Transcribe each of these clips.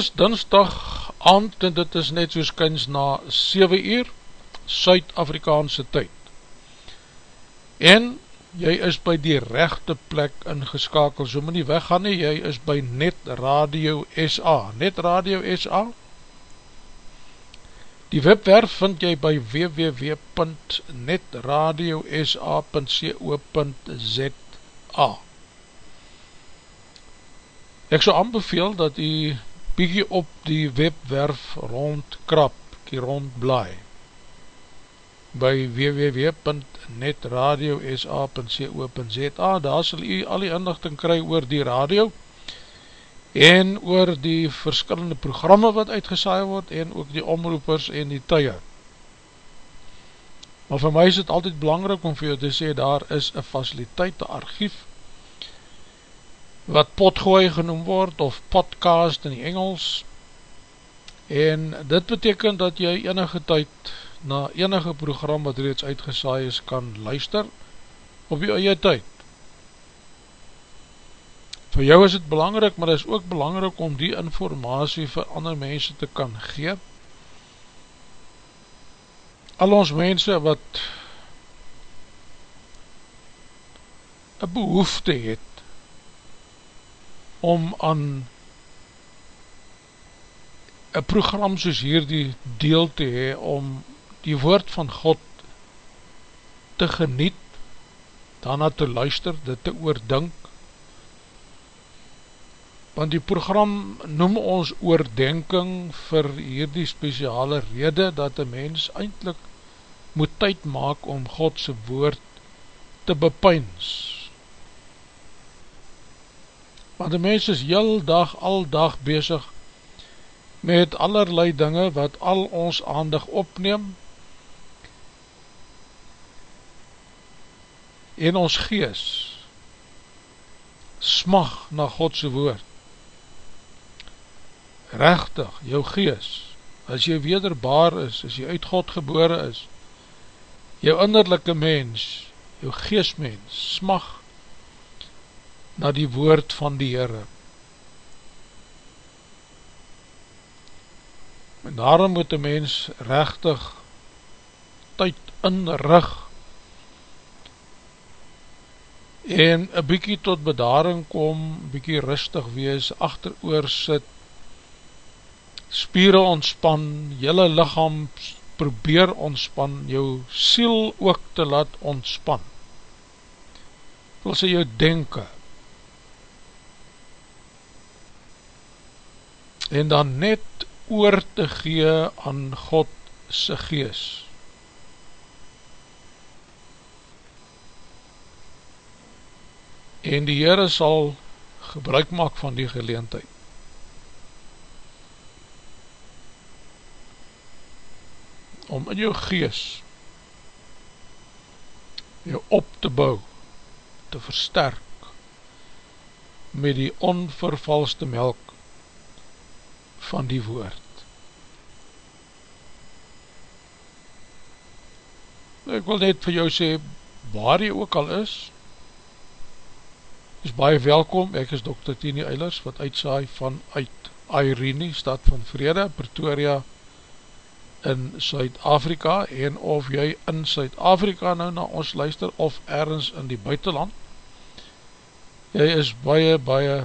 Dis dinsdag aand en dit is net soos kyns na 7 uur Suid-Afrikaanse tyd. En jy is by die rechte plek ingeskakel, so moet nie weggaan nie, jy is by Net Radio SA. Net Radio SA? Die webwerf vind jy by www.netradiosa.co.za Ek so aanbeveel dat jy bykie op die webwerf rondkrap, kie rondblaai by www.netradiosa.co.za daar sal jy al die inlichting kry oor die radio en oor die verskillende programme wat uitgesaai word en ook die omroepers en die tye. Maar vir my is het altyd belangrijk om vir jou te sê daar is een faciliteit, een archief wat potgooi genoem word of podcast in die Engels. En dit beteken dat jy enige tyd na enige program wat reeds uitgesaai is kan luister op jou eie tyd. Vir jou is het belangrijk maar is ook belangrijk om die informatie vir ander mense te kan gee. Al ons mense wat een behoefte het om aan een program soos hierdie deel te hee, om die woord van God te geniet, daarna te luister, dit te oordink, want die program noem ons oordenking vir hierdie speciale rede, dat die mens eindelijk moet tyd maak om Godse woord te bepyns. Want die mens is heel dag, al dag bezig met allerlei dinge wat al ons aandig opneem en ons gees smag na Godse woord. Rechtig, jou gees, as jy wederbaar is, as jy uit God gebore is, jou innerlijke mens, jou geestmens, smag na die woord van die Heere. En daarom moet die mens rechtig tyd inrig en een bykie tot bedaring kom, bykie rustig wees, achter oor sit, spieren ontspan, jylle lichaam probeer ontspan, jou siel ook te laat ontspan. Wil sy jou denken, en dan net oor te gee aan God sy gees. En die Heere sal gebruik maak van die geleentheid. om in jou gees jou op te bou, te versterk met die onvervalste melk van die woord. Ek wil net vir jou sê, waar jy ook al is, is baie welkom, ek is Dr. Tini Eilers, wat uitsaai van uit Irene, stad van Vrede, Pretoria, in Suid-Afrika en of jy in Suid-Afrika nou na ons luister of ergens in die buitenland jy is baie baie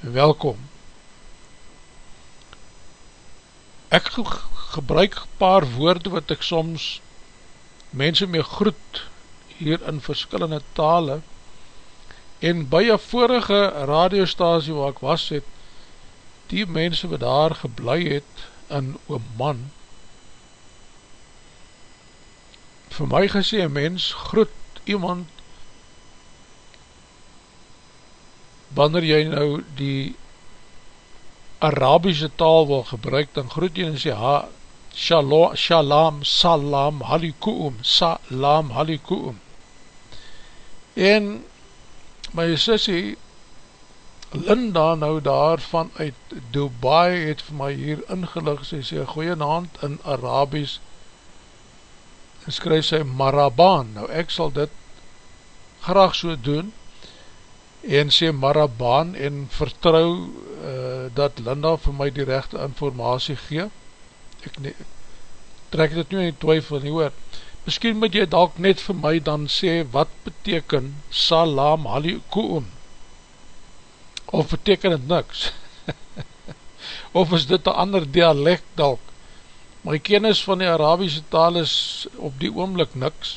welkom ek gebruik paar woorde wat ek soms mense mee groet hier in verskillende tale. En by een vorige radiostasie waar ek was het die mense wat daar geblei het in Oman vir my gesê, mens groet iemand wanneer jy nou die Arabische taal wil gebruik, dan groet jy en sê, ha, shalom, shalom, salam, halikoum, salam, halikoum. En my sissie, Linda nou daar vanuit Dubai het vir my hier ingelig, sy sê, goeie naand in Arabisch, en skryf sy Marabaan, nou ek sal dit graag so doen, en sê Marabaan, en vertrou uh, dat Linda vir my die rechte informatie gee, ek nie, trek dit nu in die twyfel nie hoor, miskien moet jy dalk net vir my dan sê, wat beteken Salam Halikoum, of beteken het niks, of is dit een ander dialect dalk, My kennis van die Arabische taal is op die oomlik niks.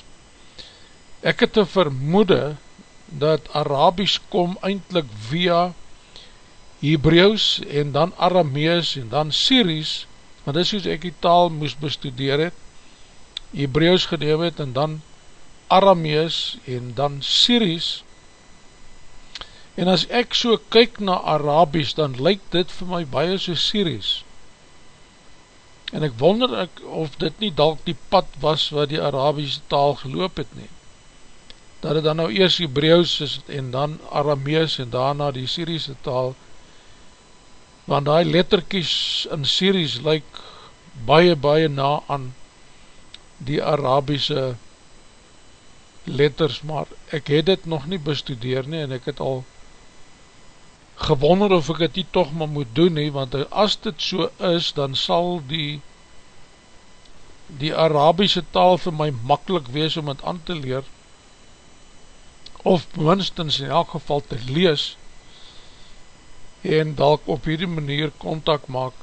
Ek het te vermoede dat Arabisch kom eindelijk via Hebreeuws en dan Aramees en dan Syries, want dis soos ek die taal moes bestudeer het, Hebreeuws gedeem het en dan Aramees en dan Syries, en as ek so kyk na Arabisch, dan lyk dit vir my baie so Syries, En ek wonder ek of dit nie dalk die pad was wat die Arabische taal geloop het nie. Dat het dan nou eers Hebreeuws is en dan Aramees en daarna die Syriese taal. Want die letterkies in Syries lyk baie baie na aan die Arabische letters, maar ek het dit nog nie bestudeer nie en ek het al gewonder of ek het nie toch maar moet doen nie, want as dit so is, dan sal die die Arabische taal vir my makkelijk wees om het aan te leer, of minstens in elk geval te lees, en dalk op hierdie manier contact maak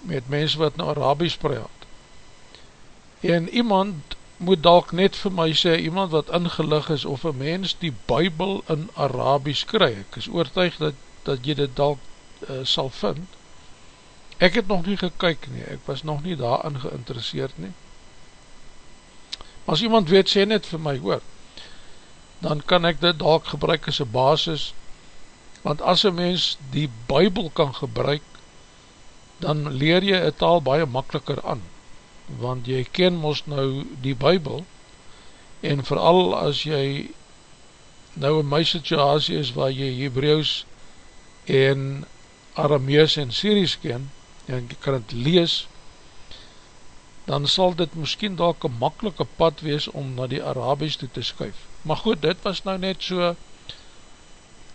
met mense wat nou Arabisch praat. En iemand moet dalk net vir my sê, iemand wat ingelig is, of een mens die Bijbel in Arabisch kry. Ek is oortuig dat, dat jy dit dalk uh, sal vind. Ek het nog nie gekyk nie, ek was nog nie daarin geïnteresseerd nie. As iemand weet, sê net vir my, hoor, dan kan ek dit dalk gebruik as een basis, want as een mens die bybel kan gebruik, dan leer jy een taal baie makkeliker aan, want jy ken mos nou die bybel, en vooral as jy nou in my situasie is waar jy Hebreeuws en Aramees en Syries ken, en jy kan het lees, dan sal dit miskien dalk een makkelike pad wees om na die Arabies toe te skuif. Maar goed, dit was nou net so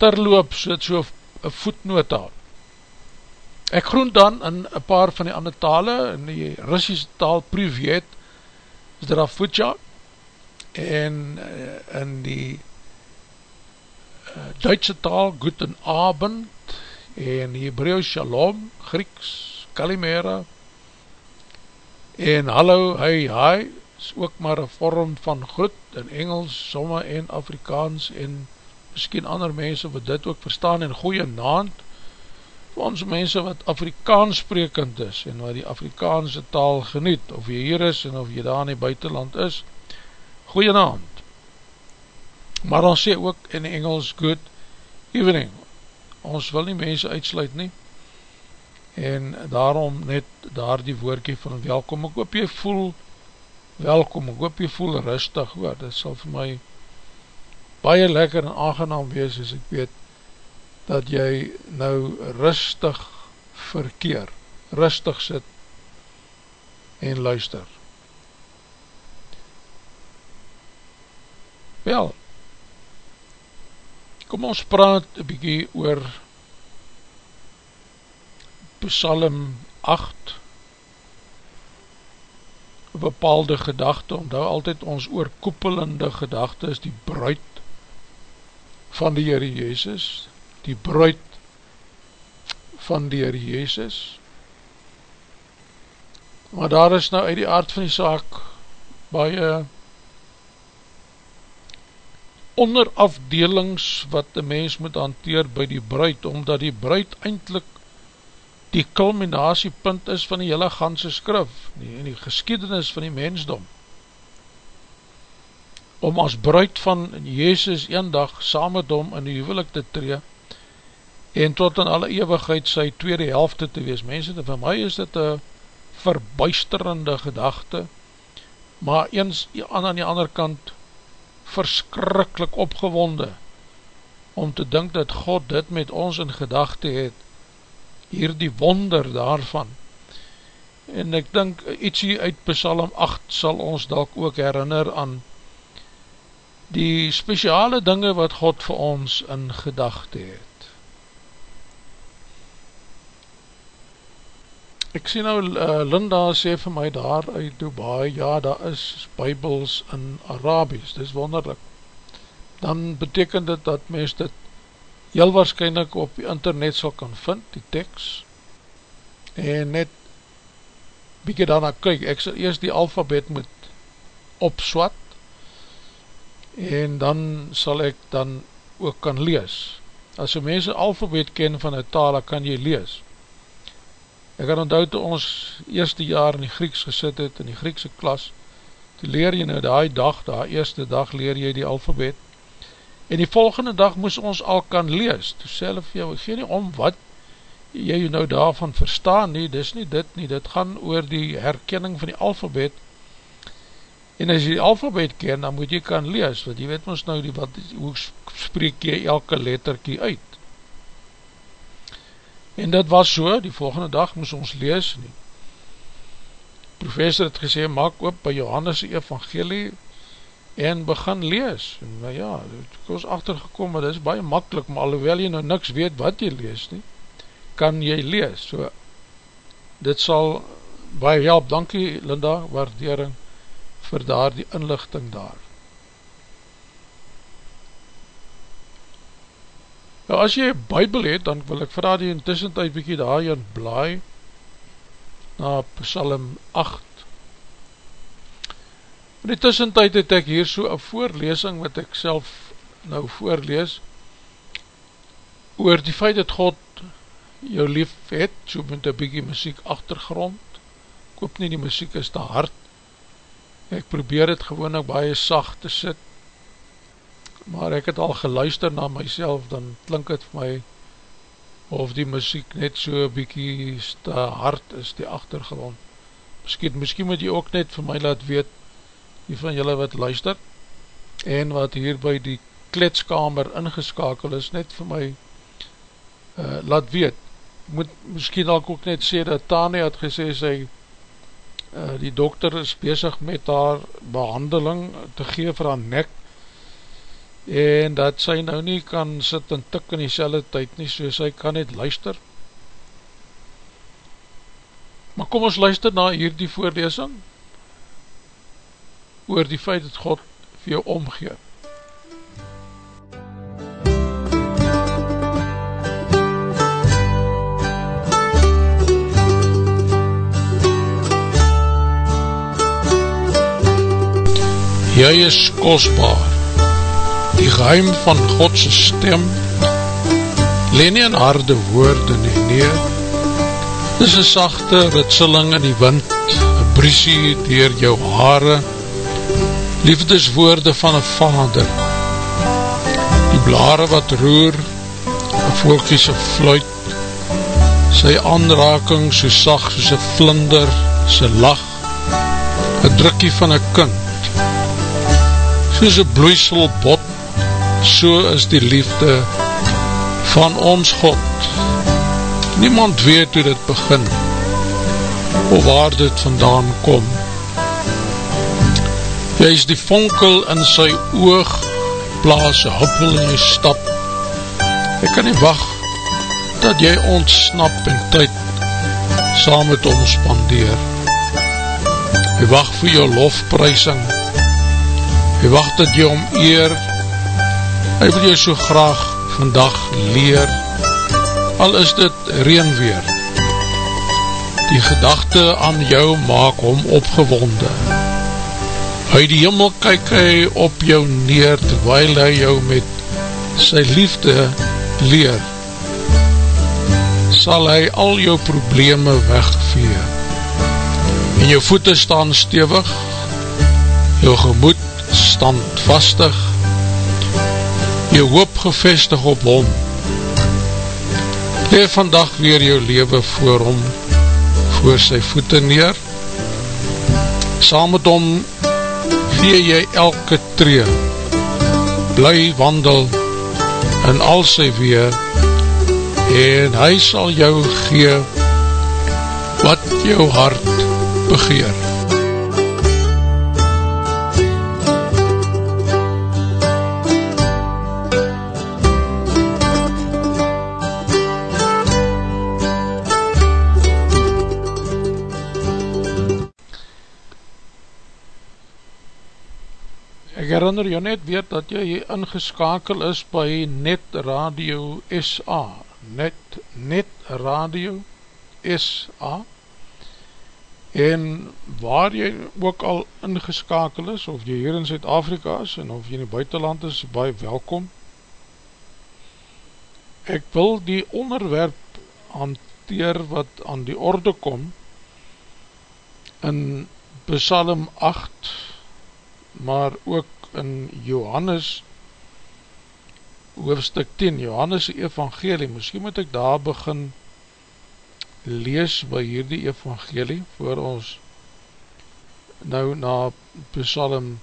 terloop, so, so een voetnota. Ek groen dan in een paar van die ander tale, in die Russische taal Privet, is daar Futja, en uh, in die uh, Duitse taal Guten Abend, en Hebreeuws Shalom, Grieks, Kalimera, en hallo, hy, hy, is ook maar een vorm van groet, in Engels, somme en Afrikaans, en miskien ander mense wat dit ook verstaan, en goeie naand, vir ons mense wat Afrikaans sprekend is, en wat die Afrikaanse taal geniet, of jy hier is, en of jy daar in die buitenland is, goeie naand. Maar dan sê ook in Engels, good evening, ons wil nie mense uitsluit nie, en daarom net daar die woordkie van welkom, ek hoop jy voel welkom, ek hoop jy voel rustig, hoor, dit sal vir my baie lekker en aangenaam wees, as ek weet, dat jy nou rustig verkeer, rustig sit en luister. Wel, kom ons praat een bykie oor Psalm 8 bepaalde gedachte, omdat altyd ons oorkoepelende gedachte is die bruid van die Heere Jezus, die bruid van die Heere Jezus. Maar daar is nou uit die aard van die saak baie onderafdelings wat die mens moet hanteer by die bruid, omdat die bruid eindelijk die culminatiepunt is van die hele ganse skrif, die, die geschiedenis van die mensdom, om as bruid van Jezus een dag saam met hom in die huwelik te tree, en tot in alle eeuwigheid sy tweede helfte te wees. Mensen, vir my is dit een verbuisterende gedachte, maar eens aan, aan die ander kant verskrikkelijk opgewonde, om te dink dat God dit met ons in gedachte het, hier die wonder daarvan. En ek dink ietsie uit Psalm 8 sal ons dalk ook herinner aan die speciale dinge wat God vir ons in gedachte het. Ek sien nou, uh, Linda sê vir my daar uit Dubai, ja, daar is bybels in Arabies, dit is wonderlik. Dan betekent dit dat mens dit heel waarschijnlijk op die internet sal kan vind, die tekst, en net bykie daarna kyk, ek sal eerst die alfabet moet opswat, en dan sal ek dan ook kan lees. As een mens een alfabet ken van een taal, kan jy lees. Ek kan onthoud toe ons eerste jaar in die Grieks gesit het, in die Griekse klas, toe leer jy nou die dag, die eerste dag leer jy die alfabet, en die volgende dag moes ons al kan lees, toe self jou, ek gee nie om wat jy nou daarvan verstaan nie, dis nie dit nie, dit gaan oor die herkenning van die alfabet, en as jy die alfabet ken, dan moet jy kan lees, want jy weet ons nou, die, wat, hoe spreek jy elke letterkie uit, en dit was so, die volgende dag moes ons lees, nie. professor het gesê, maak op by Johannes' evangelie, en begin lees, en nou ja, ek was achtergekom, maar dit is baie makkelijk, maar alhoewel jy nou niks weet wat jy lees nie, kan jy lees, so, dit sal baie help, dankie Linda, waardering vir daar die inlichting daar. Nou as jy bybel het, dan wil ek vraag die in tussentijd bykie daar in blaai, na Psalm 8, In die tussentijd het ek hier so een voorlesing wat ek self nou voorlees oor die feit dat God jou lief het, so met een bykie muziek achtergrond, ek hoop nie die muziek is te hard, ek probeer het gewoon ook baie sacht te sit, maar ek het al geluister na myself, dan klink het vir my of die muziek net so bykie te hard is, die achtergrond. Miskien, miskien moet jy ook net vir my laat weet, die van julle wat luister, en wat hier by die kletskamer ingeskakel is, net vir my uh, laat weet. Moet miskien ook net sê dat Tani het gesê, sy, uh, die dokter is bezig met haar behandeling te gee vir haar nek, en dat sy nou nie kan sit en tik in die selle tyd nie, so sy kan net luister. Maar kom ons luister na hierdie voorlesing, oor die feit dat God vir jou omgeer. Jy is kostbaar, die geheim van Godse stem, leen nie in harde woorde nie, nee, dis een sachte ritseling in die wind, een briesie dier jou haare, liefdeswoorde van een vader, die blare wat roer, een volkiese fluit, sy aanraking so sag soos een vlinder, sy lach, een drukkie van een kind, soos een bloeisel bot, so is die liefde van ons God. Niemand weet hoe dit begin, of waar dit vandaan kom. Jy is die vonkel in sy oog, plaas een huppel in jy stap. Ek kan nie wacht, dat jy ontsnap en tyd saam met ons spandeer. Hy wacht vir jou lofprysing, hy wacht dat jy om eer, hy wil jy so graag vandag leer, al is dit reenweer. Die gedachte aan jou maak hom opgewonde. Uit die hemel kyk hy op jou neer, terwijl hy jou met sy liefde leer. Sal hy al jou probleme wegvee. En jou voete staan stevig, jou gemoed standvastig, jou hoop gevestig op hom. Leef vandag weer jou leven voor hom, voor sy voete neer, saam met hom gee jy elke tree, bly wandel in al sy weer, en hy sal jou gee wat jou hart begeer. Herinner jou net weet dat jy ingeskakel is by Net Radio SA Net, Net Radio SA en waar jy ook al ingeskakel is of jy hier in Zuid-Afrika is en of jy in die buitenland is, baie welkom. Ek wil die onderwerp hanteer wat aan die orde kom in Psalm 8 maar ook in Johannes hoofdstuk 10, Johannes evangelie, miskien moet ek daar begin lees by hierdie evangelie, voor ons nou na Psalm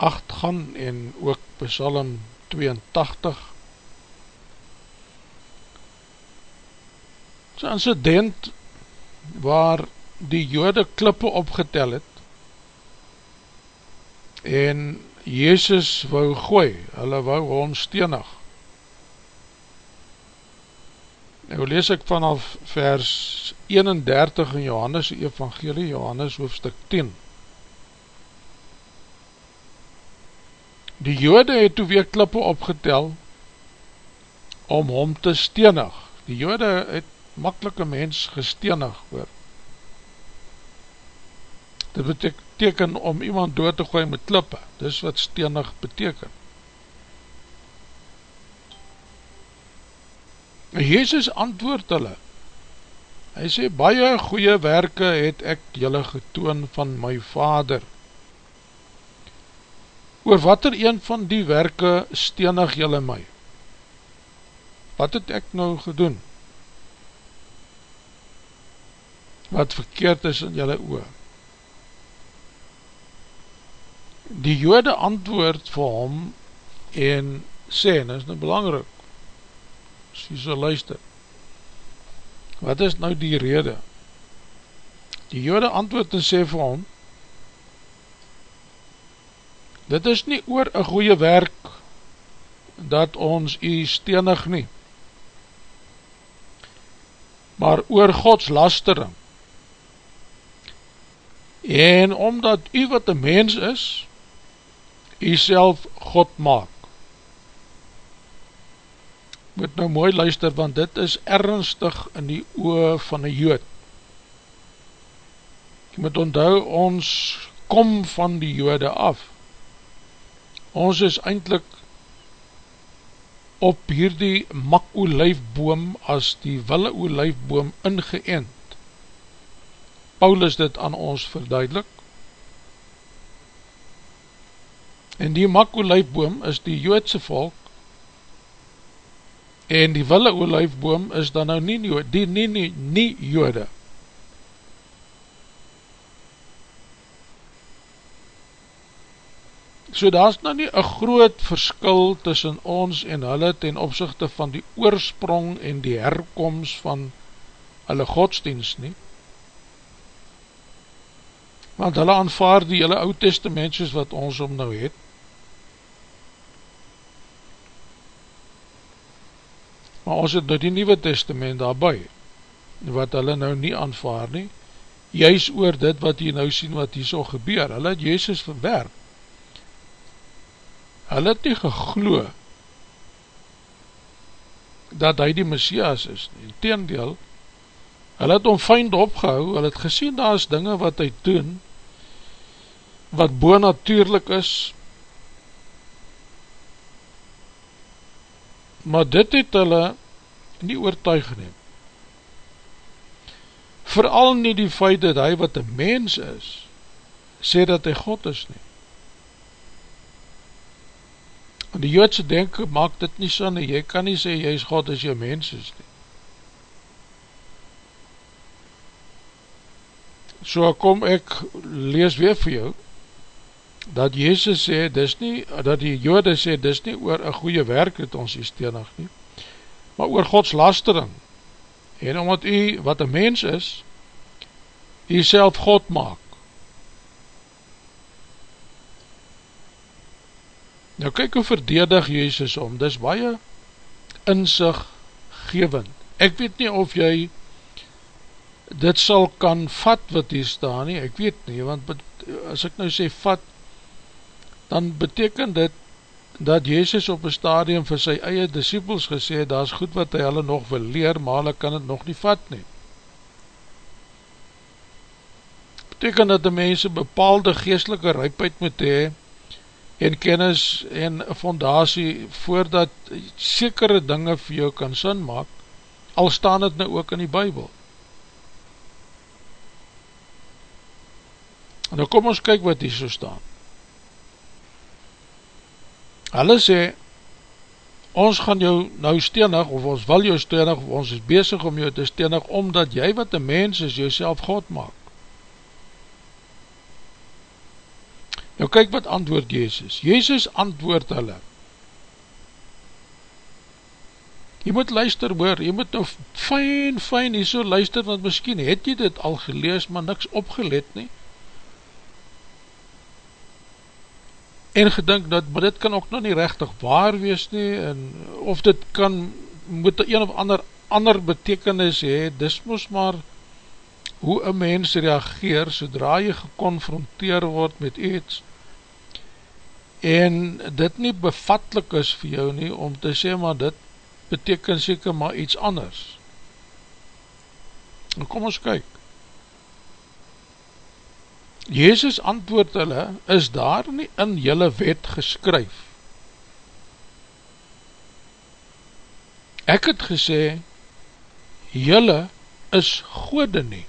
8 gaan en ook Psalm 82. So incident waar die jode klippe opgetel het, en Jezus wou gooi, hulle wou hom steenig. Nou lees ek vanaf vers 31 in Johannes evangelie, Johannes hoofstuk 10. Die jode het toe weer klippe opgetel om hom te steenig. Die jode het makkelike mens gesteenig hoor. Dit beteken om iemand dood te gooi met klippe, dis wat steenig beteken. En Jezus antwoord hulle, hy sê, baie goeie werke het ek julle getoon van my vader. oor wat er een van die werke stenig jylle my? Wat het ek nou gedoen? Wat verkeerd is in jylle oor? Die jode antwoord vir hom en sê, en is nou belangrijk, as jy so luister, wat is nou die rede? Die jode antwoord en sê vir hom, dit is nie oor een goeie werk, dat ons u stenig nie, maar oor Gods lastering. En omdat u wat een mens is, u self God maak. Moet nou mooi luister, want dit is ernstig in die oor van een jood. Jy moet onthou, ons kom van die jode af. Ons is eindelijk op hierdie makolijfboom as die wille olijfboom ingeënd. Paulus dit aan ons verduidelik. En die makolijfboom is die joodse volk en die wille olijfboom is dan nou nie, die nie, nie, nie jode. So daar is nou nie een groot verskil tussen ons en hulle ten opzichte van die oorsprong en die herkomst van hulle godsdienst nie. Want hulle aanvaard die hulle oud testamentjes wat ons om nou het. Maar ons het nou die nieuwe testament daarby, wat hulle nou nie aanvaard nie, juist oor dit wat jy nou sien wat hier so gebeur. Hulle het Jezus verwerp hulle het nie geglo dat hy die Messias is nie. Teendeel, hulle het om feind opgehou, hulle het gesien daar is dinge wat hy doen, wat boonatuurlik is, maar dit het hulle nie oortuig neem. Vooral nie die feit dat hy wat een mens is, sê dat hy God is nie. Want die joodse denken maak dit nie so nie, jy kan nie sê jy is God as jy mens is nie. So kom ek lees weer vir jou, dat Jezus sê, dis nie, dat die jode sê, dis nie oor een goeie werk het ons die steenig nie, maar oor Gods lastering. En omdat u, wat een mens is, u self God maak. Nou kyk hoe verdedig Jezus om, dis baie inzig gewend. Ek weet nie of jy dit sal kan vat wat hier staan nie, ek weet nie, want as ek nou sê vat, dan beteken dit dat Jezus op een stadium vir sy eie disciples gesê, daar is goed wat hy hulle nog wil leer, maar hulle kan het nog nie vat nie. Beteken dat die mense bepaalde geestelike rypheid moet hee, en kennis en fondatie voordat sekere dinge vir jou kan sin maak, al staan het nou ook in die bybel. En nou kom ons kyk wat hier so staan. Hulle sê, ons gaan jou nou steenig, of ons wil jou steenig, of ons is bezig om jou te steenig, omdat jy wat een mens is, jou God maak. Nou kyk wat antwoord Jezus. Jezus antwoord hulle. Jy moet luister hoor, jy moet nou fijn, fijn hier so luister, want miskien het jy dit al gelees, maar niks opgelet nie. En gedink dat, maar dit kan ook nog nie rechtig waar wees nie, en of dit kan, moet een of ander, ander betekenis hee, dis moes maar hoe een mens reageer, sodra jy geconfronteer word met iets, en dit nie bevatlik is vir jou nie, om te sê, maar dit beteken seker maar iets anders. En kom ons kyk. Jezus antwoord hulle, is daar nie in julle wet geskryf? Ek het gesê, julle is gode nie.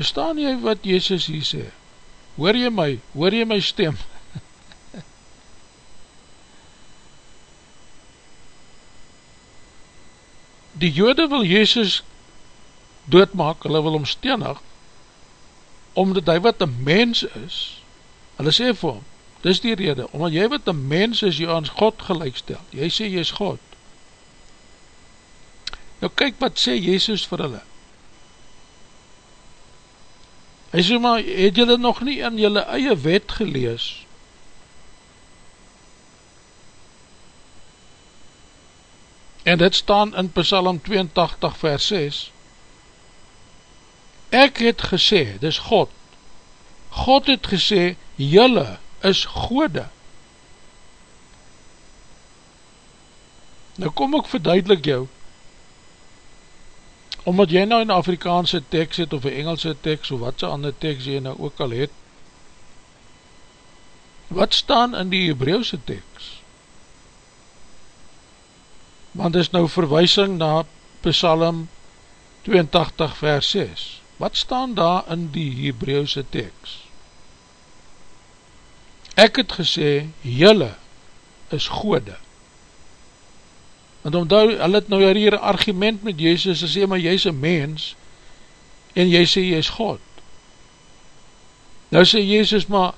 Verstaan jy wat Jezus hier sê? hoor jy my, hoor jy my stem? Die jode wil Jezus doodmaak, hulle wil omsteenig, omdat hy wat een mens is, hulle sê vir hom, dis die rede, omdat jy wat een mens is, jy aan God gelijk stel, jy sê jy is God. Nou kyk wat sê Jezus vir hulle, Hy sê maar, het julle nog nie in julle eie wet gelees? En dit staan in Psalm 82 vers 6. Ek het gesê, dis God, God het gesê, julle is gode. Nou kom ek verduidelik jou, omdat jy nou in Afrikaanse tekst het, of een Engelse tekst, of wat so ander tekst jy nou ook al het, wat staan in die Hebreeuwse tekst? Want is nou verwysing na Psalm 82 vers 6. Wat staan daar in die Hebreeuwse tekst? Ek het gesê, jylle is gode want omdat hulle het nou hier een argument met Jezus, en sê, maar jy is een mens, en jy sê, jy is God. Nou sê Jezus, maar,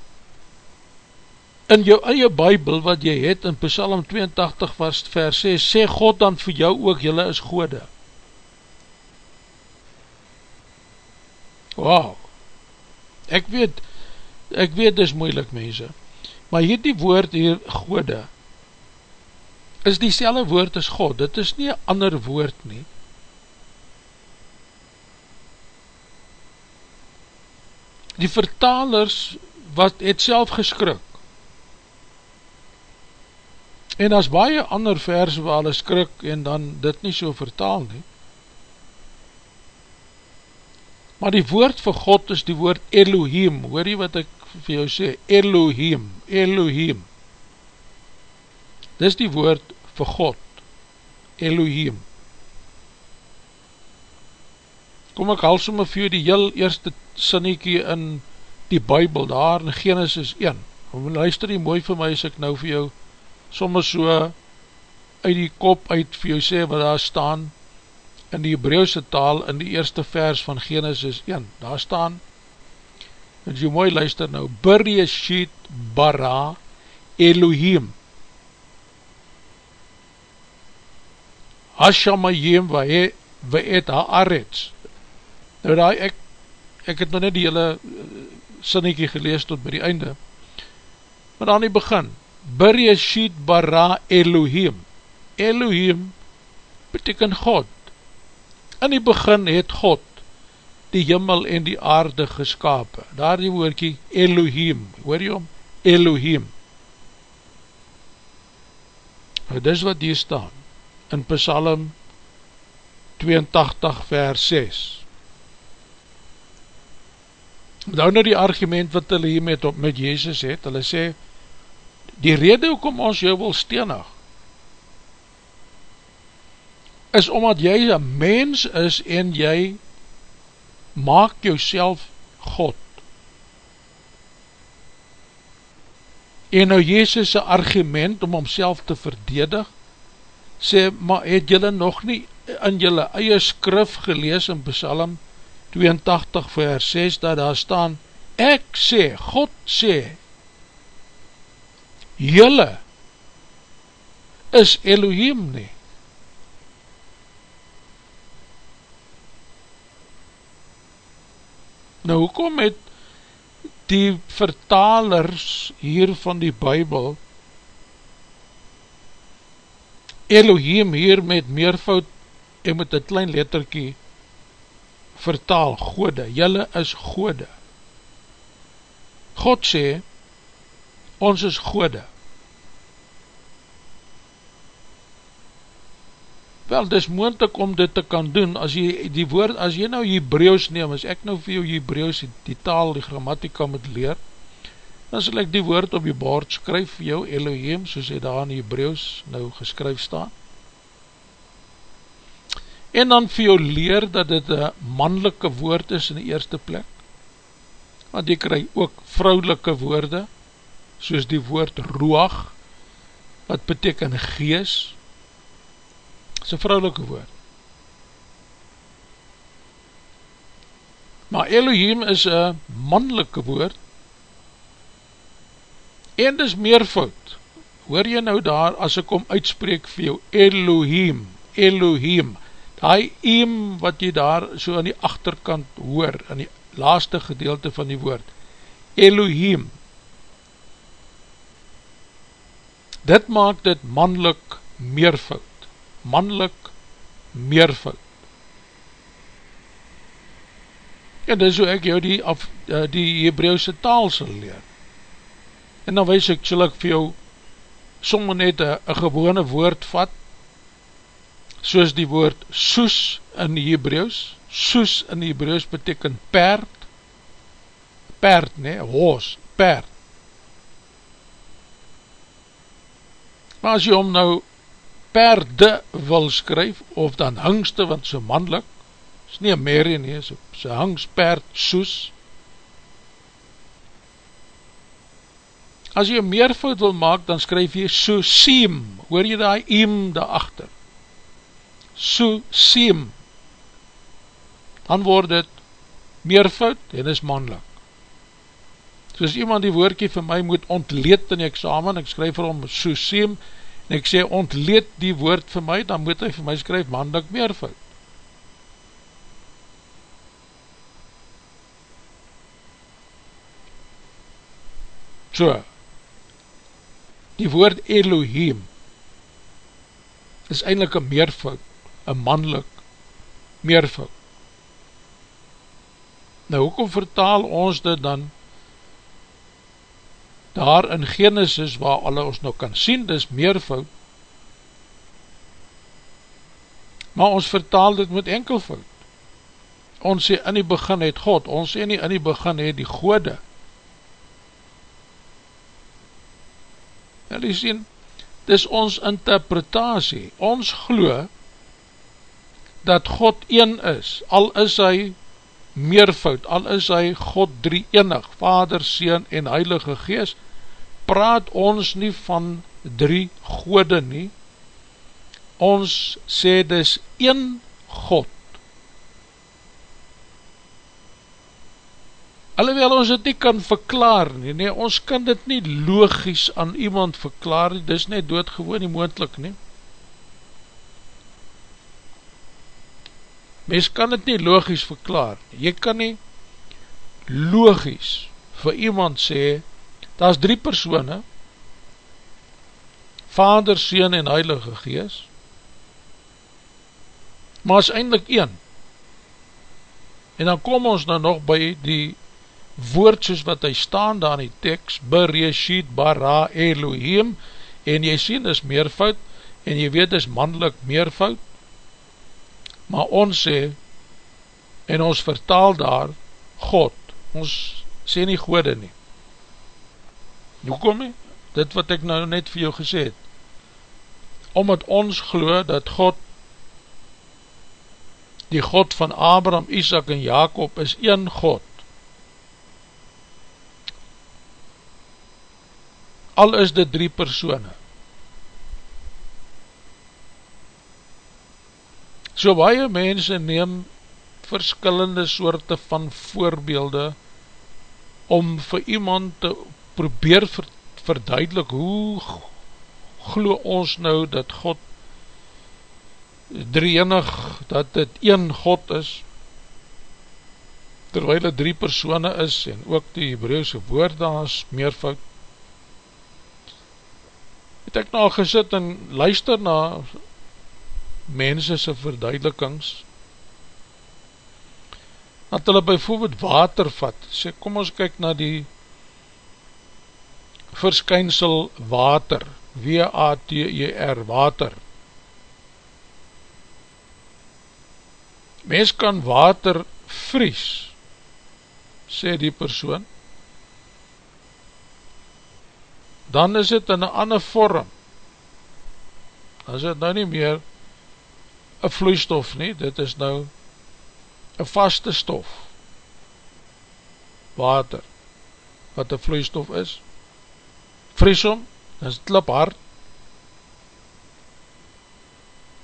in jou eie bybel, wat jy het, in Psalm 82 vers, vers 6, sê God dan vir jou ook, jylle is gode. Wauw, ek weet, ek weet, dis moeilik mense, maar hier die woord hier, gode, is die selwe woord as God, dit is nie een ander woord nie. Die vertalers wat het self geskrik, en as baie ander vers waar hulle skrik en dan dit nie so vertaal nie, maar die woord vir God is die woord Elohim, hoor jy wat ek vir jou sê, Elohim, Elohim, dis die woord vir God, Elohim. Kom ek hal somme vir die heel eerste sinniekie in die Bijbel, daar in Genesis 1. Kom luister die mooi vir my as ek nou vir jou somme so uit die kop uit vir jou sê wat daar staan in die Hebrauwse taal in die eerste vers van Genesis 1. Daar staan, en jy mooi luister nou, Bereshit bara Elohim Hashamayim wa et haaretz. Nou daar, ek, ek het nou net die hele eh, sinniekie gelees tot by die einde. Maar dan die begin, Bereshit bara Elohim. Elohim beteken God. In die begin het God die jimmel en die aarde geskapen. Daar die woordkie Elohim, hoor jy om? Elohim. Nou dis wat hier staan in Psalm 82 vers 6. Nou nou die argument wat hulle hier met, met Jezus het, hulle sê, die rede hoekom ons jou wil steenig, is omdat jy een mens is en jy maak jou God. En nou Jezus' argument om homself te verdedig, sê, maar het jylle nog nie in jylle eie skrif gelees in Psalm 82 vers 6, dat daar staan, ek sê, God sê, jylle is Elohim nie. Nou, hoekom het die vertalers hier van die Bijbel Elohim hier met meervoud en met een klein letterkie vertaal, gode, jylle is gode. God sê, ons is gode. Wel, dis moontek om dit te kan doen, as jy die woord, as jy nou Hebreeuws neem, as ek nou vir jou Hebreeuws die, die taal, die grammatika moet leer, dan sal ek die woord op die baard skryf vir jou, Elohim, soos hy daar in Hebrews nou geskryf staan. En dan vir jou leer dat dit een mannelike woord is in die eerste plek. want jy krij ook vrouwelike woorde, soos die woord roag, wat beteken gees, is een vrouwelike woord. Maar Elohim is een mannelike woord, en dis meer fout. Hoor jy nou daar, as ek om uitspreek vir jou, Elohim, Elohim, die eem wat jy daar so aan die achterkant hoor, aan die laaste gedeelte van die woord, Elohim, dit maak dit mannelijk meervoud, mannelijk meervoud. En dis hoe ek jou die, af, eh, die Hebreeuwse taal sal leer. En dan wees ek, sal ek vir jou sommer net een gewone woord vat, soos die woord soes in die Hebrews, soes in die Hebrews beteken perd, perd ne, hoos, perd. Maar as jy om nou perde wil skryf, of dan hangste, want so mannelijk, is nie een merie nie, so, so hangsperd soes, As jy een meervoud wil maak, dan skryf jy so siem, hoor jy die iem daarachter so seem, dan word het meervoud en is manlik. So as iemand die woordkie vir my moet ontleed in die examen, ek skryf vir hom so seem, en ek sê ontleed die woord vir my, dan moet hy vir my skryf manlik meervoud. So, die woord Elohim is eindelijk een meervoud een manlik meervoud. Nou, hoekom vertaal ons dit dan daar in Genesis waar alle ons nou kan sien, dis meervoud, maar ons vertaal dit met enkelvoud. Ons sê in die begin het God, ons sê nie in die begin het die gode. En die sien, dis ons interpretatie, ons geloof, dat God een is, al is hy meervoud, al is hy God drie enig, Vader, Seen en Heilige Gees, praat ons nie van drie gode nie, ons sê dis een God. Alhoewel ons dit nie kan verklaar nie, nie, ons kan dit nie logisch aan iemand verklaar nie, dis nie doodgewoon nie moendlik nie, Mens kan het nie logisch verklaar. Jy kan nie logisch vir iemand sê, daar is drie persoene, Vader, Seen en Heilige Gees, maar is eindelijk een. En dan kom ons nou nog by die woord soos wat hy staan daar in die tekst, Bereshit, Bara, Elohim, en jy sien is meervoud, en jy weet is mannelijk meervoud, maar ons sê, en ons vertaal daar, God, ons sê nie gode nie. Hoe kom nie? Dit wat ek nou net vir jou gesê het, omdat ons glo dat God, die God van Abraham, Isaac en Jacob is een God, al is dit drie persoene, So baie mense neem verskillende soorte van voorbeelde om vir iemand te probeer ver, verduidelik hoe glo ons nou dat God drieënig, dat dit een God is, terwijl het drie persoene is en ook die Hebreeuwse woord daar is meervoud. Het ek nou gesit en luister na mense sy verduidelikings dat hulle bijvoorbeeld water vat. Sê kom ons kyk na die verskynsel water. W-A-T-E-R water. Mens kan water vries sê die persoon. Dan is het in een ander vorm. Dan is het nou nie meer een vloeistof nie, dit is nou een vaste stof. water, wat een vloeistof is, vries om, is klip hard,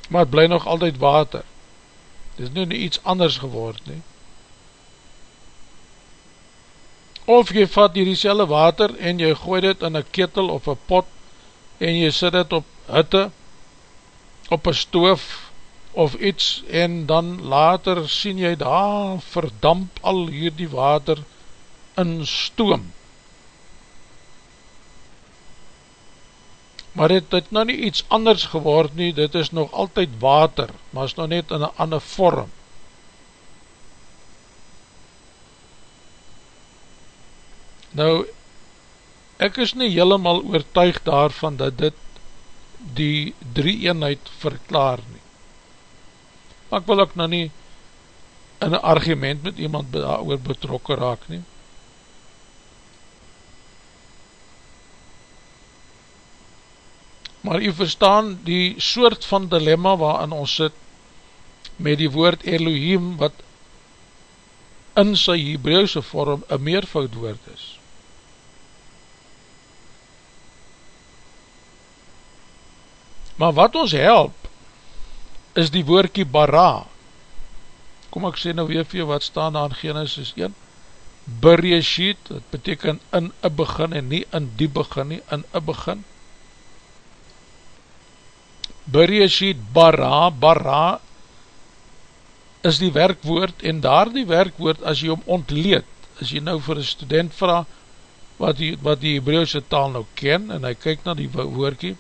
maar het bly nog altyd water, het is nu nie iets anders geword nie, of jy vat hier die water en jy gooi dit in een ketel of een pot en jy sit dit op hitte op een stoof of iets en dan later sien jy daar verdamp al hier die water in stoom maar dit het nou nie iets anders geword nie, dit is nog altyd water, maar is nou net in een ander vorm Nou, ek is nie helemaal oortuig daarvan dat dit die drie eenheid verklaar. Maar ek wil ook nou nie in een argument met iemand oor betrokken raak nie. Maar u verstaan die soort van dilemma waarin ons sit met die woord Elohim wat in sy Hebreeuwse vorm een meervoud woord is. Maar wat ons help, is die woordkie bara. Kom ek sê nou weer vir jou wat staan aan Genesis 1. Bereshit, dat beteken in een begin en nie in die begin nie, in een begin. Bereshit, bara, bara is die werkwoord en daar die werkwoord as jy om ontleed, as jy nou vir een student vraag wat die, wat die Hebreeuwse taal nou ken en hy kyk na die woordkie,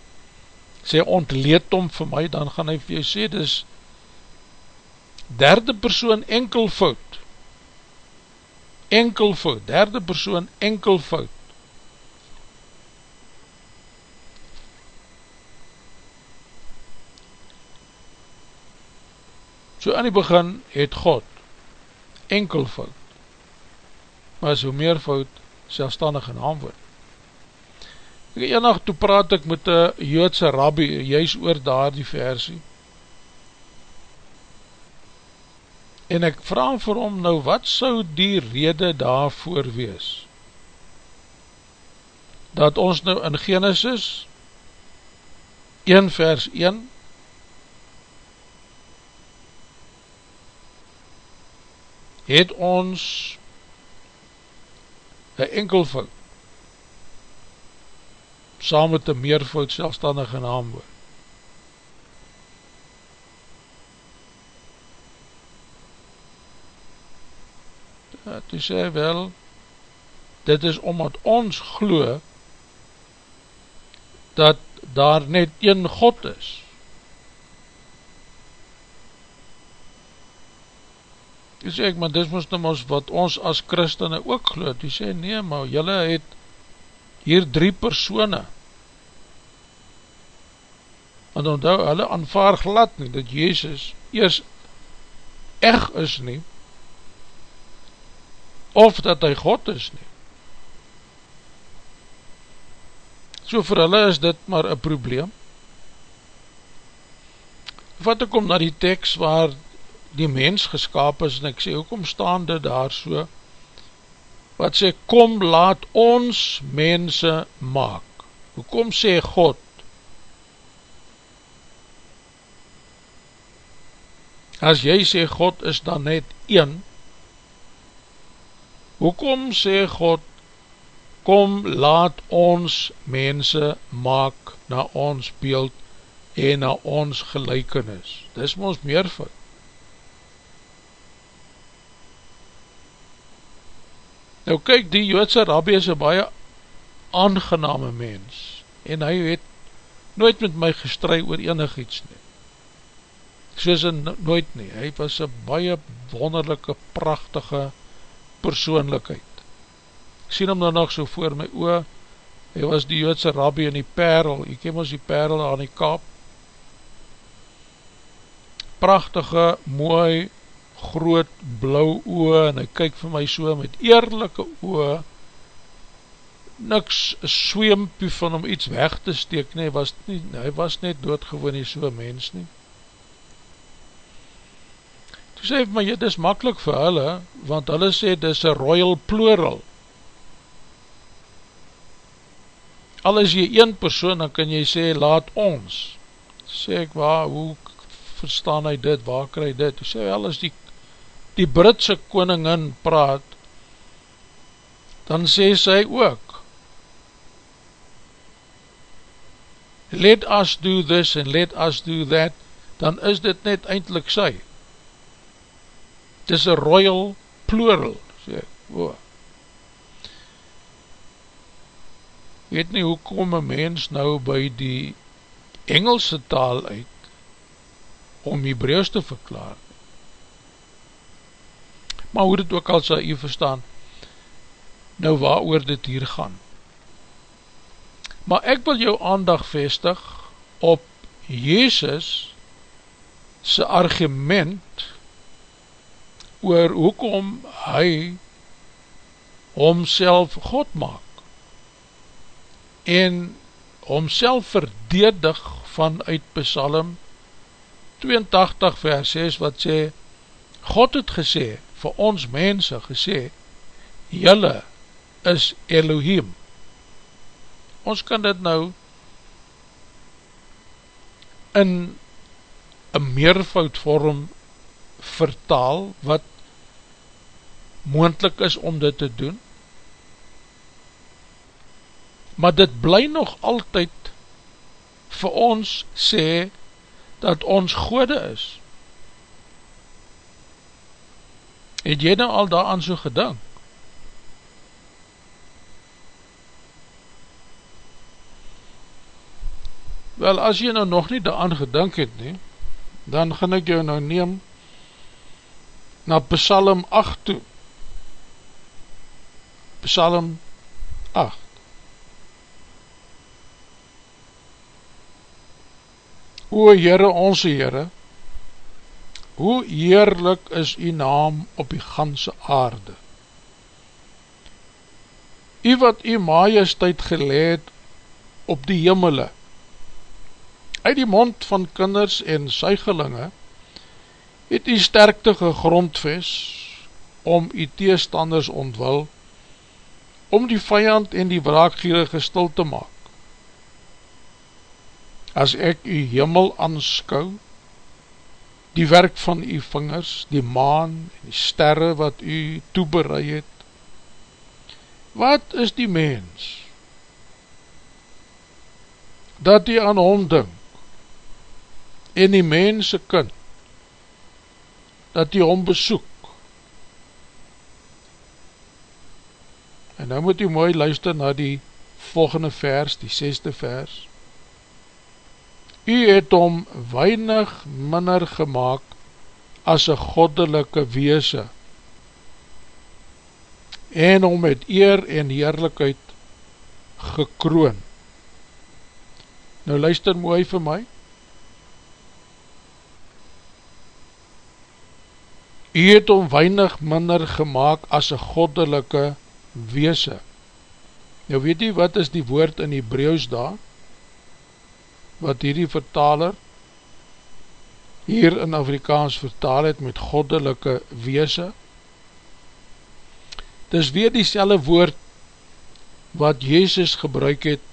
sê ontleed om vir my, dan gaan hy vir jou sê, dis derde persoon enkelvoud, enkelvoud, derde persoon enkelvoud, So in die begin het God enkelvoud, maar so meervoud selfstandige naamwoord. Ek enig toe praat ek met een Joodse rabbi, juist oor daar die versie. En ek vraag vir hom nou, wat sou die rede daarvoor wees? Dat ons nou in Genesis 1 vers 1 het ons een enkelvoud saam met een meervoud selfstandige naamwoord. Ja, toe sê wel, dit is omdat ons glo dat daar net een God is. Toe sê ek, maar dit moest nou wat ons as christene ook glo. Toe sê, nee, maar jylle het hier drie persone. Want onthou, hulle aanvaar glad nie, dat Jezus eers echt is nie of dat hy God is nie. So vir hulle is dit maar een probleem. Wat ek kom na die tekst waar die mens geskap is en ek sê, hoekom staan dit daar so wat sê, kom laat ons mense maak. Hoekom sê God? As jy sê God is dan net een, hoekom sê God, kom laat ons mense maak na ons beeld en na ons gelijkenis. Dis ons meervoud. Nou kyk, die Joodse rabbi is een baie aangename mens. En hy het nooit met my gestry oor enig iets nie. Soos in nooit nie, hy was een baie wonderlijke, prachtige persoonlikheid. Ek sien hom dan nog so voor my oor, hy was die Joodse rabbi in die perl, ek ken ons die perl aan die kaap, prachtige, mooi, groot blauw oe en hy kyk vir my so met eerlijke oe niks sweempie van om iets weg te steek nie, was nie, hy was net doodgewoon nie so mens nie Toe sê hy, maar jy, dit is makkelijk vir hulle, want hulle sê, dit is een royal plural. Al is jy een persoon, dan kan jy sê, laat ons. Sê ek, waar, hoe verstaan hy dit, waar krijg dit? Toe sê hy, al is die, die Britse koningin praat, dan sê sy ook, let us do this and let us do that, dan is dit net eindelijk sy. Het is een royal plural, sê ek, oh. Weet nie, hoe kom een mens nou by die Engelse taal uit, om Hebreus te verklaar? Maar hoe dit ook al sal jy verstaan, nou waar oor dit hier gaan? Maar ek wil jou aandag vestig op Jezus sy argument oor hoekom hy homself God maak en homself verdedig vanuit Psalm 82 vers 6 wat sê God het gesê vir ons mense gesê jylle is Elohim. Ons kan dit nou in een meervoud vertaal wat moendlik is om dit te doen. Maar dit bly nog altyd vir ons sê dat ons gode is het jy nou al daaraan so gedink Wel, as jy nou nog nie daaraan gedink het nie, dan gaan ek jou nou neem na Psalm 8 toe. Psalm 8. O Heere, onze Heere, hoe heerlik is die naam op die ganse aarde. U wat die majesteit geleed op die jimmele, uit die mond van kinders en suigelinge het die sterkte gegrondves om die teestanders ontwil om die vijand en die wraakgierige stil te maak as ek die hemel anskou die werk van die vingers die maan en die sterre wat u toebereid het wat is die mens dat die aan hom dink en die mense kind, dat die hom besoek. En nou moet jy mooi luister na die volgende vers, die zesde vers. U het hom weinig minder gemaakt as een goddelike weese en hom met eer en heerlijkheid gekroon. Nou luister mooi vir my, U het om weinig minder gemaakt as een goddelike weese. Nou weet jy wat is die woord in Hebreeuws daar? Wat hierdie vertaler hier in Afrikaans vertaal het met goddelike weese? Dis weer die selle woord wat Jezus gebruik het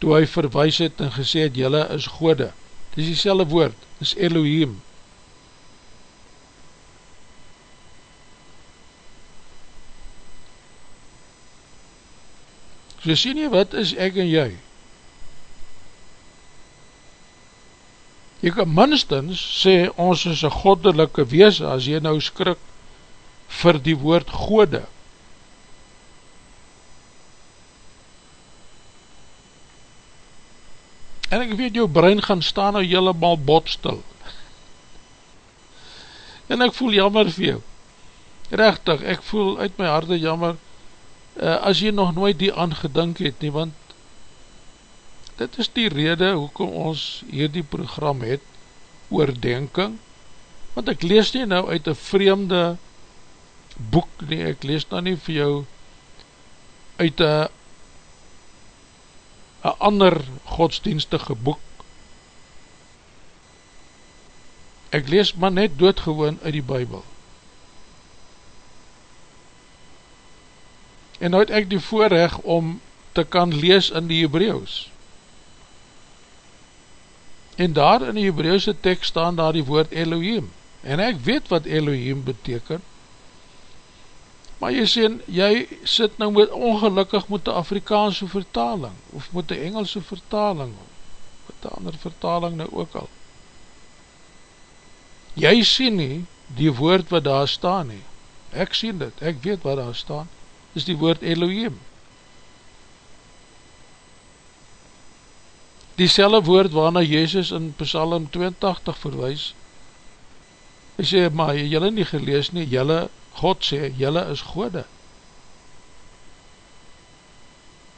toe hy verwijs het en gesê het, jylle is gode. Dis die selle woord, dis Elohim. So sê nie, wat is ek en jy? Jy kan minstens sê, ons is een goddelike wees, as jy nou skrik vir die woord gode. En ek weet, jou brein gaan staan nou helemaal botstil. En ek voel jammer vir jou. Rechtig, ek voel uit my harte jammer uh, as jy nog nooit die aangedink het nie, want dit is die rede hoekom ons hierdie program het, oordenking, want ek lees nie nou uit een vreemde boek nie, ek lees nou nie vir jou uit een een ander godsdienstige boek, ek lees maar net doodgewoon uit die bybel. En nou het ek die voorrecht om te kan lees in die Hebreeuws en daar in die Hebreeuwse tekst staan daar die woord Elohim. En ek weet wat Elohim beteken. Maar jy sê, jy sit nou met ongelukkig met die Afrikaanse vertaling of met die Engelse vertaling met die ander vertaling nou ook al. Jy sien nie die woord wat daar staan nie. Ek sien dit, ek weet wat daar staan. Is die woord Elohim die woord waarna Jezus in Psalm 82 verwijs hy sê, maar jylle nie gelees nie, jylle, God sê, jylle is gode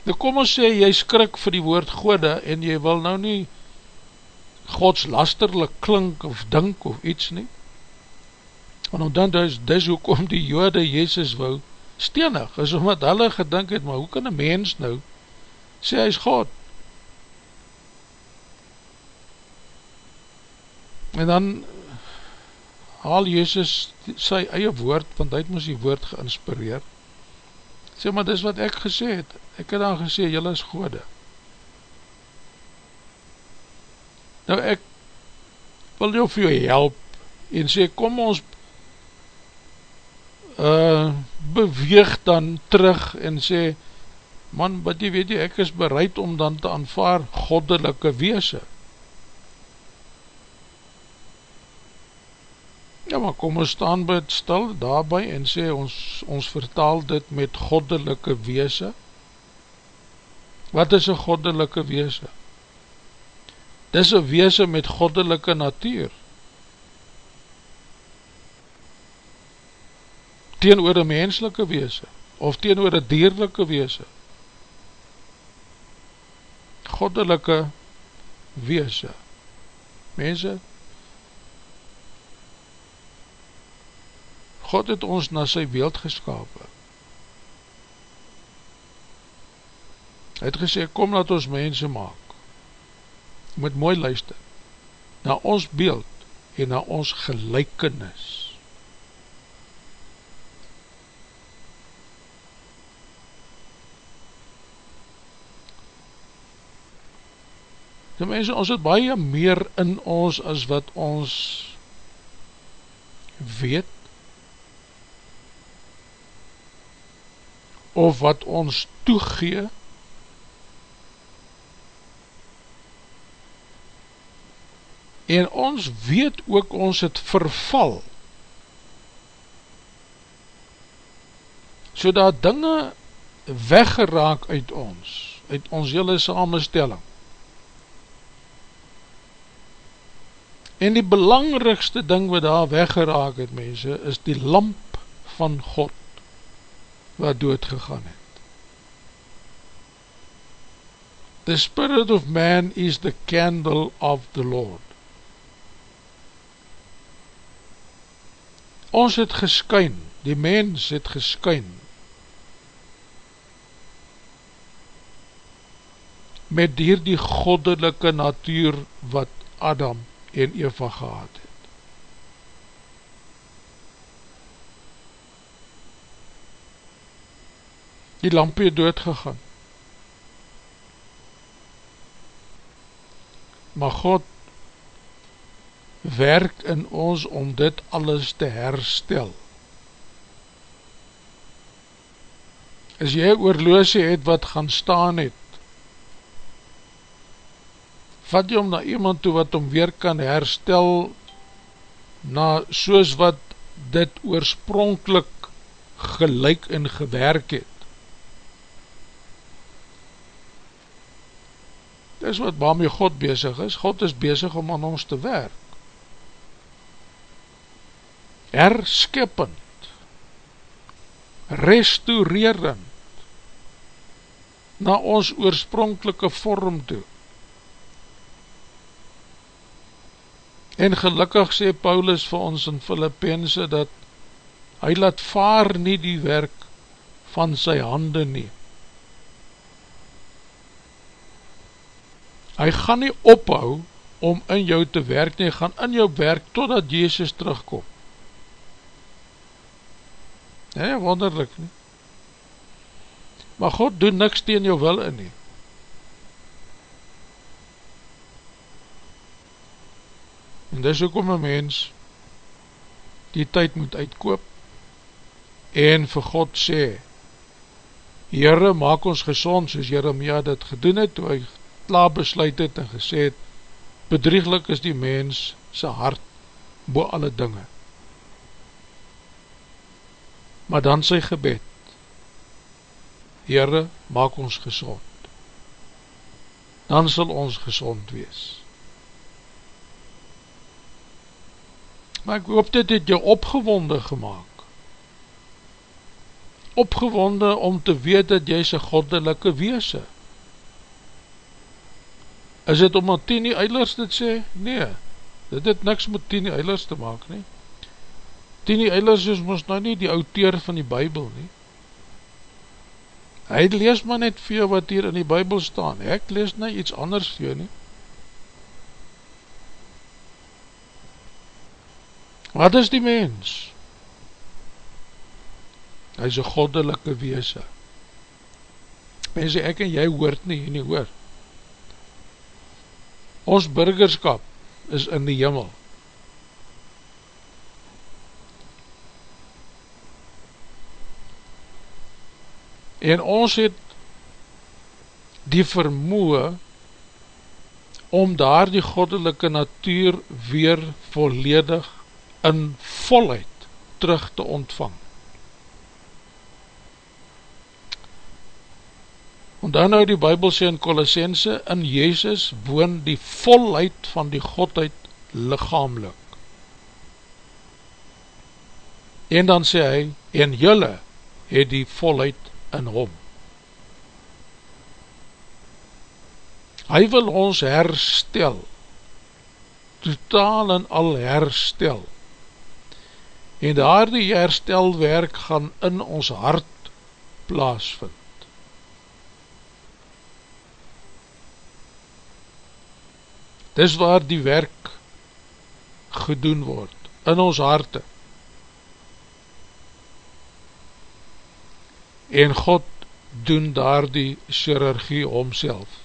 nou kom ons sê, jy skrik vir die woord gode en jy wil nou nie gods lasterlik klink of dink of iets nie. Want dan dis, dis hoekom die jode Jezus wou stenig, is omdat hulle gedink het, maar hoe kan een mens nou sê hy is God? En dan haal Jezus sy eie woord, want hy het ons die woord geinspireer, sê maar dis wat ek gesê het, ek het dan gesê, jylle is gode. Nou ek wil jou vir jou help en sê kom ons uh, beweeg dan terug en sê man wat jy weet jy ek is bereid om dan te aanvaar goddelike weese Ja, maar kom ons staan by het stil daarby en sê ons, ons vertaal dit met goddelike weese. Wat is een goddelike weese? dis een weese met goddelike natuur teen oor een menselike weese of teen oor een dierlijke weese goddelike weese mense God het ons na sy beeld geskapen hy het gesê kom laat ons mense maak. Moet mooi luister, na ons beeld en na ons gelijkenis. Die mense, ons het baie meer in ons as wat ons weet of wat ons toegee en ons weet ook ons het verval so dat dinge weggeraak uit ons uit ons hele samenstelling. En die belangrikste ding wat daar weggeraak het mense is die lamp van God wat doodgegaan het The spirit of man is the candle of the Lord ons het geskyn, die mens het geskyn, met dier die goddelike natuur wat Adam en Eva gehad het. Die lampie het doodgegaan. Maar God werk in ons om dit alles te herstel. As jy oorloosie het wat gaan staan het, vat jy om na iemand toe wat om weer kan herstel na soos wat dit oorspronkelijk gelijk en gewerk het. Dis wat waarmee God bezig is, God is bezig om aan ons te werk herskippend, restaurerend, na ons oorspronkelike vorm toe. En gelukkig sê Paulus vir ons in Filippense dat hy laat vaar nie die werk van sy hande nie. Hy gaan nie ophou om in jou te werk nie, gaan in jou werk totdat Jezus terugkom. Nee, wonderlik nie. Maar God doen niks teen jou wil in nie. En dis ook om een mens die tyd moet uitkoop en vir God sê, Heere, maak ons gezond soos Jeremia dit gedoen het, toe hy klaar besluit het en gesê het, bedrieglik is die mens sy hart bo alle dinge. Maar dan sy gebed, Heere, maak ons gezond. Dan sal ons gezond wees. Maar ek hoop dit het jou opgewonde gemaakt. Opgewonde om te weet dat jy is een goddelike weese. Dit om aan Tini Eilers te sê? Nee, dit het niks met Tini Eilers te maak nie. Tini Eilers is ons nou nie die auteur van die Bijbel nie. Hy lees maar net vir jou wat hier in die Bijbel staan. Ek lees nou iets anders vir jou nie. Wat is die mens? Hy is een goddelike weese. Mense, ek en jy hoort nie, nie hoor. Ons burgerskap is in die jimmel. En ons het die vermoe om daar die goddelike natuur weer volledig in volheid terug te ontvang. Want dan nou die Bijbel sê in Colossense, in Jezus woon die volheid van die Godheid lichamelik. En dan sê hy, en jylle het die volheid in hom. Hy wil ons herstel, totaal en al herstel en daar die herstelwerk gaan in ons hart plaasvind. Dis waar die werk gedoen word, in ons harte. En God doen daar die chirurgie omself.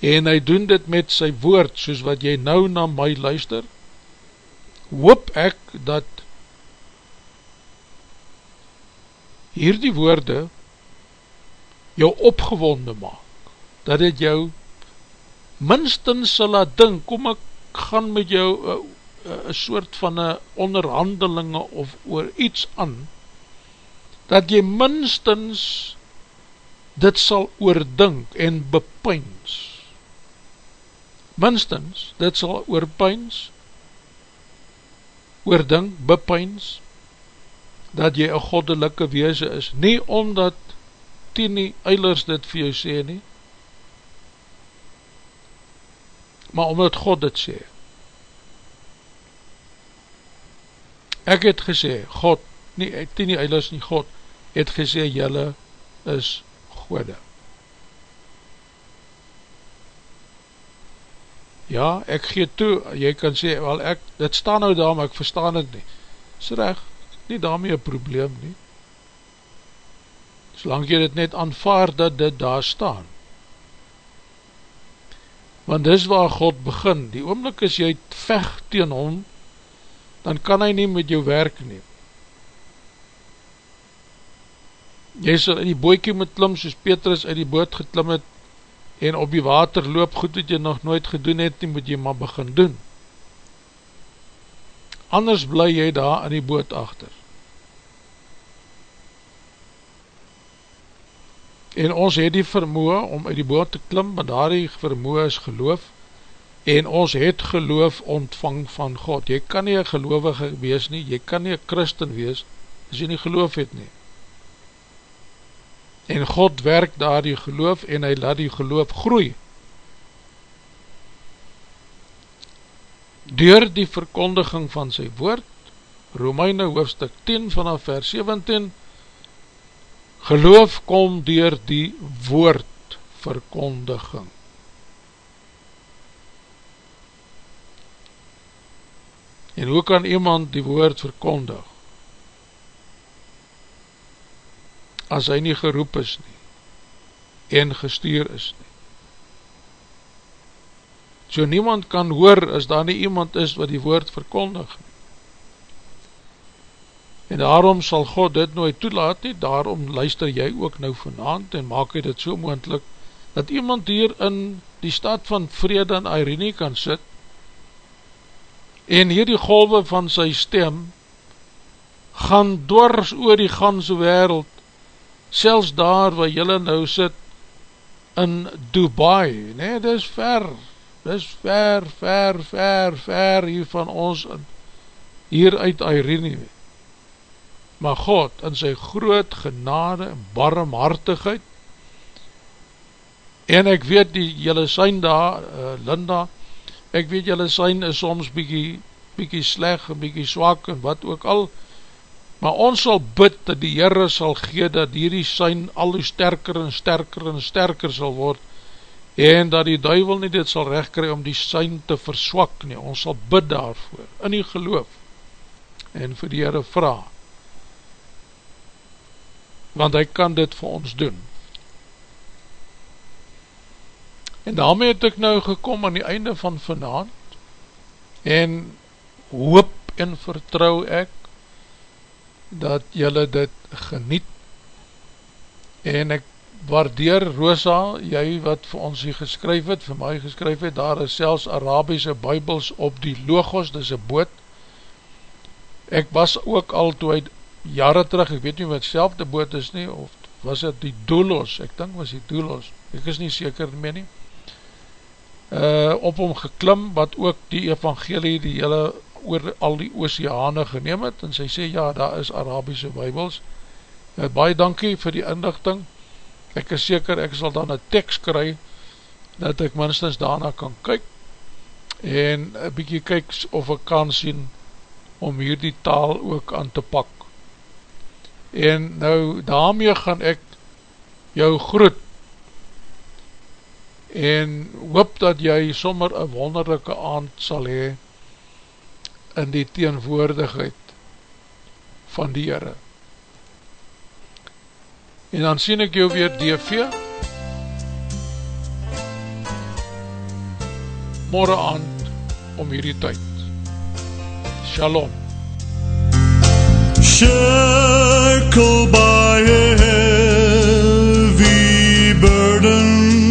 En hy doen dit met sy woord, soos wat jy nou na my luister, hoop ek dat hierdie woorde jou opgewonde maak, dat het jou minstens sal laat dink, kom ek gaan met jou een soort van een onderhandelinge of oor iets aan, dat jy minstens dit sal oordink en bepyns. Minstens, dit sal oorpyns oordink, bepyns, dat jy een goddelike wees is, nie omdat Tini Eilers dit vir jou sê nie, maar omdat God dit sê. Ek het gesê, God, nie Tini Eilers nie, God, het gesê, jylle is gode. Ja, ek gee toe, jy kan sê, wel ek, dit staan nou daar, maar ek verstaan het nie. Is recht, nie daarmee een probleem nie. Solang jy dit net aanvaard dat dit daar staan. Want dis waar God begin, die oomlik is jy vecht teen hom, dan kan hy nie met jou werk neem. Jy sal in die boekie moet klim, soos Petrus uit die boot geklim het, en op die water loop goed wat jy nog nooit gedoen het, nie moet jy maar begin doen. Anders bly jy daar in die boot achter. En ons het die vermoe om uit die boot te klim, maar daar die vermoe is geloof, en ons het geloof ontvang van God. Jy kan nie een geloofige wees nie, jy kan nie een christen wees, as jy nie geloof het nie en God werk daar die geloof en hy laat die geloof groei. Door die verkondiging van sy woord, Romeine hoofstuk 10 vanaf vers 17, Geloof kom door die woordverkondiging. En hoe kan iemand die woord verkondig? As hy nie geroep is nie, en gestuur is nie. So niemand kan hoor as daar nie iemand is wat die woord verkondig nie. En daarom sal God dit nooit toelaat nie, daarom luister jy ook nou vanavond en maak jy dit so moendlik, dat iemand hier in die stad van vrede en Irene kan sit, en hier die golwe van sy stem, gaan dwars oor die ganse wereld, selfs daar waar jylle nou sit, in Dubai, nee, dit is ver, dit is ver, ver, ver, ver hier van ons, hier uit Irene, maar God, in sy groot genade en barmhartigheid, en ek weet die jylle syn daar, uh, Linda, ek weet jylle syn is soms bykie, bykie sleg en bykie swak en wat ook al, maar ons sal bid dat die Heere sal gee dat hierdie syn al hoe sterker en sterker en sterker sal word en dat die duivel nie dit sal rechtkry om die syn te verswak nie, ons sal bid daarvoor, in die geloof en vir die Heere vraag want hy kan dit vir ons doen. En daarmee het ek nou gekom aan die einde van vanavond en hoop en vertrouw ek dat jylle dit geniet. En ek waardeer Rosa, jy wat vir ons hier geskryf het, vir my geskryf het, daar is selfs Arabiese bybels op die Logos, dit is een boot. Ek was ook al toe uit jare terug, ek weet nie wat self die boot is nie, of was het die Doulos, ek dink was die Doulos, ek is nie seker nie, nie. Uh, op hom geklim, wat ook die evangelie die hele oor al die oceane geneem het, en sy sê, ja, daar is Arabiese bybels, uh, baie dankie vir die inlichting, ek is seker, ek sal dan een tekst kry, dat ek minstens daarna kan kyk, en een bykie kyk of ek kan sien, om hier die taal ook aan te pak, en nou daarmee gaan ek jou groet, en hoop dat jy sommer een wonderlijke aand sal hee in die teenwoordigheid van die Heere. En dan sien ek jou weer DV morgen aand om hierdie tyd. Shalom. Circle by a heavy burden